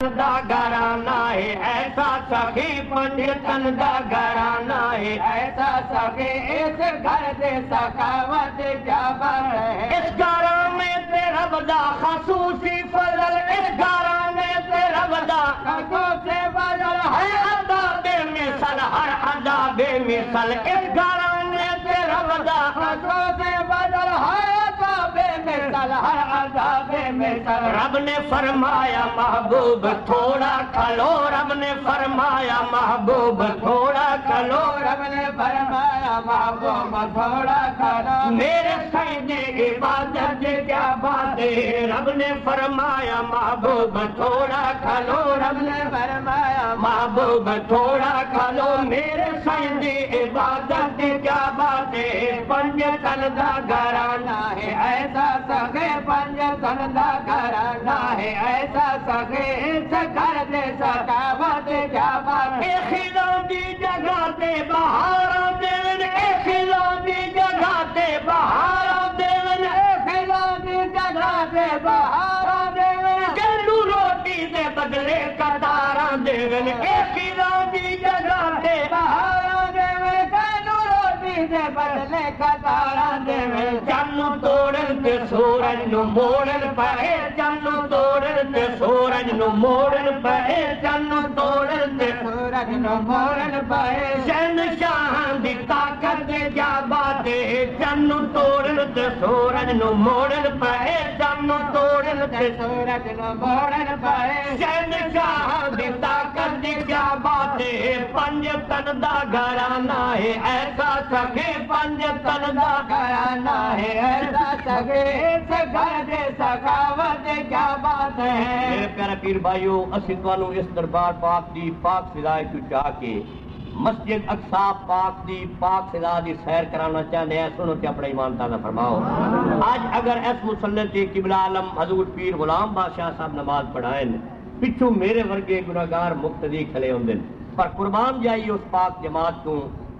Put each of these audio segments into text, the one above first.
دا گھرانا ہے، ایسا سخی پنجتن دا گھرانا ہے۔ ایسا سخی اس گھر دے سخاوت جابر ہے۔ اس گھرانے تیرا بدا خصوصی فضل، اس گھرانے تیرا بدا خصوصی فضل۔ ہے عذاب مثل، ہر عذاب مثل۔ اس گھرانے تیرا بدا خصوصی فضل ہے عذاب مثل ہر عذاب مثل رب نے فرمایا محبوب تھوڑا کھلو۔ رب نے فرمایا محبوب تھوڑا کھلو۔ رب نے فرمایا محبوب تھوڑا کھلو۔ میرے سیدے عبادت کیا بات ہے؟ رب نے فرمایا محبوب تھوڑا کھلو۔ رب نے فرمایا محبوب تھوڑا کھلو۔ میرے سیدے عبادت کیا بات ہے؟ پنج تن دا گھرانا ہے۔ پنج تن دا گھرانا ہے، ایسا سگے اس گھر دے سکاوت کیا بات خلوں دی جگہ تے بہارا دیون اے خلوں دی جگہ تے بہارا دیون اے خلوں دی جگہ تے بہارا دیون گلو روٹی دے بدلے قطاراں دیون دے بدلے قطاراں دیون چنو توڑن تے سورج نو موڑن پئے چنو توڑن تے سورج نو موڑن پئے چنو توڑن تے سورج نو موڑن پئے شہن شاہ دی طاقت دے جا باتے چنو توڑن تے سورج نو موڑن پئے چنو توڑن تے سورج نو موڑن پئے شہن شاہ دی طاقت پنج تن دا گھرانا ہے، ایسا سکے پنج تن دا گھرانا ہے۔ ایسا سکے اس گھر دے سخاوت کیا بات ہے۔ میرے پیارے پیر بھائیو، اسی توانو اس دربار پاک دی پاک فضائے تو چاہ کے مسجد اقصا پاک دی پاک فضا دی سیر کرانا چاہتے ہیں۔ سنو تے اپنا ایمان تعالیٰ فرماؤ۔ آج اگر اس مسلط قبلہ عالم حضور پیر غلام بادشاہ صاحب نماز پڑھائیں پچھو میرے ورگے گناہگار مقتدی کھلے ہوندے پر قربان جائی اس پاک جماعت تو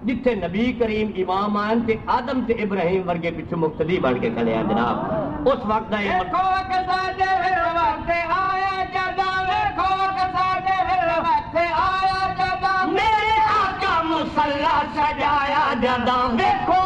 جتھے نبی کریم امام آئن تے آدم تے ابراہیم ورگے پچھو مقتدی بن کے کھلے ہیں جناب۔ اس وقت دا یہ دیکھو کساڈے وقت آیا جدا دیکھو کساڈے وقت آیا جدا میرے آقا مسلح سجایا جدا دیکھو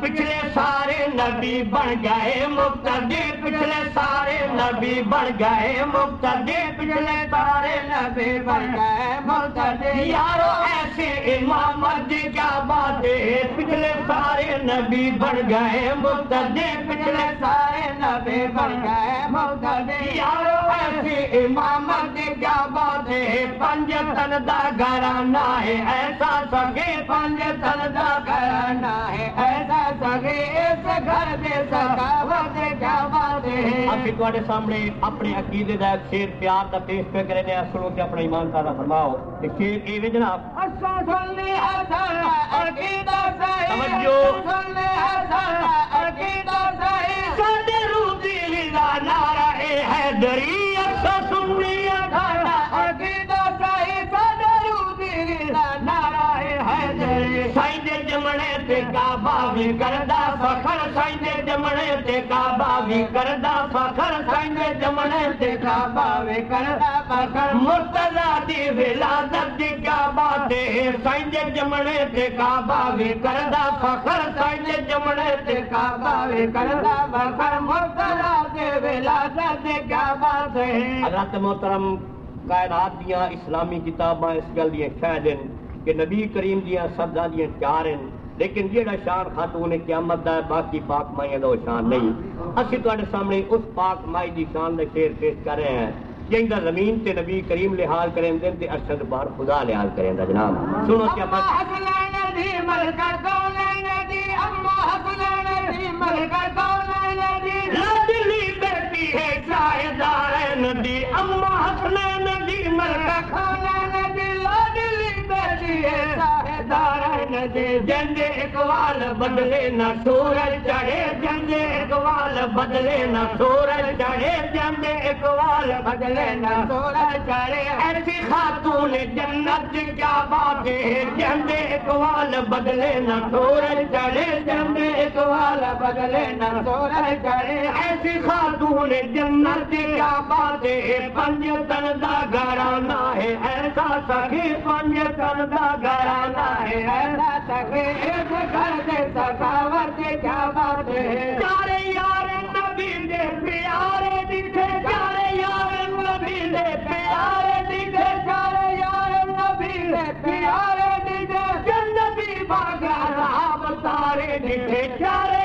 پچھلے سارے نبی بن گئے، مقتدی پچھلے سارے نبی بن گئے، مقتدی پچھلے سارے نبی بن گئے، مقتدی۔ یارو ایسے امامت دی کیا بات ہے؟ پچھلے سارے نبی بن گئے، مقتدی پچھلے سارے نبی بن گئے، مقتدی۔ یارو ایسی امامت اپنے عقیدے حضرت محترم کائنات دیاں اسلامی کتاب اس گل شاید کہ نبی کریم دیا سبزہ دیا چار ہیں لیکن جیڑا شان خاتون قیامت دا ہے، باقی پاک مائیں دا شان نہیں۔ اسی تواڈے سامنے اس پاک مائی دی شان دا شعر پیش کر رہے ہیں۔ جیندا زمین تے نبی کریم لحال کریں دیں تے ارشد بار خدا لحال کریں دا جناب۔ سنو کیا بات حسنین دی، ملکہ کونین دی اما حسنین دی، ملکہ کونین شاہدار ندی اقوال بدلے نہ سورج چڑھے جنج اقوال بدلے نہ سورج چڑھے جندے اقوال بدلے نہ سورج چڑھے۔ ایسی خاتون جنت کیا بات ہے؟ جندے اقوال بدلے نہ سورج چڑھے جندے اقوال بدلے نہ سورج چڑھے۔ ایسی خاتون جنت کیا بات ہے؟ پنج تن دا گھرانا ہے، ایسا سخی پنج تن دا گھرانا ہے، ایسا سخی ایک گھر دے کیا بات ہے؟ چارے یار نبی دے، پیارے دکھے چارے یار نبی دے، پیارے دکھے چارے یار نبی دے، پیارے دکھے۔ جنتی باغان آپ سارے دکھے۔ چارے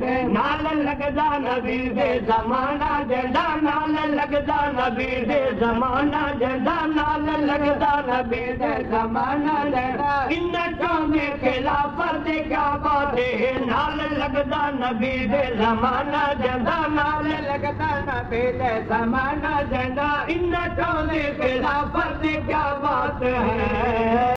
سارے نال لگدا نبی دے زمانہ جندا نال لگدا نبی دے زمانہ نال لگدا نبی دے زمانہ ان چوندے خلافت دے کیا بات ہے نال لگدا نبی دے زمانہ نال لگدا نبی دے زمانہ جندا ان چوندے خلافت دے کیا بات ہے۔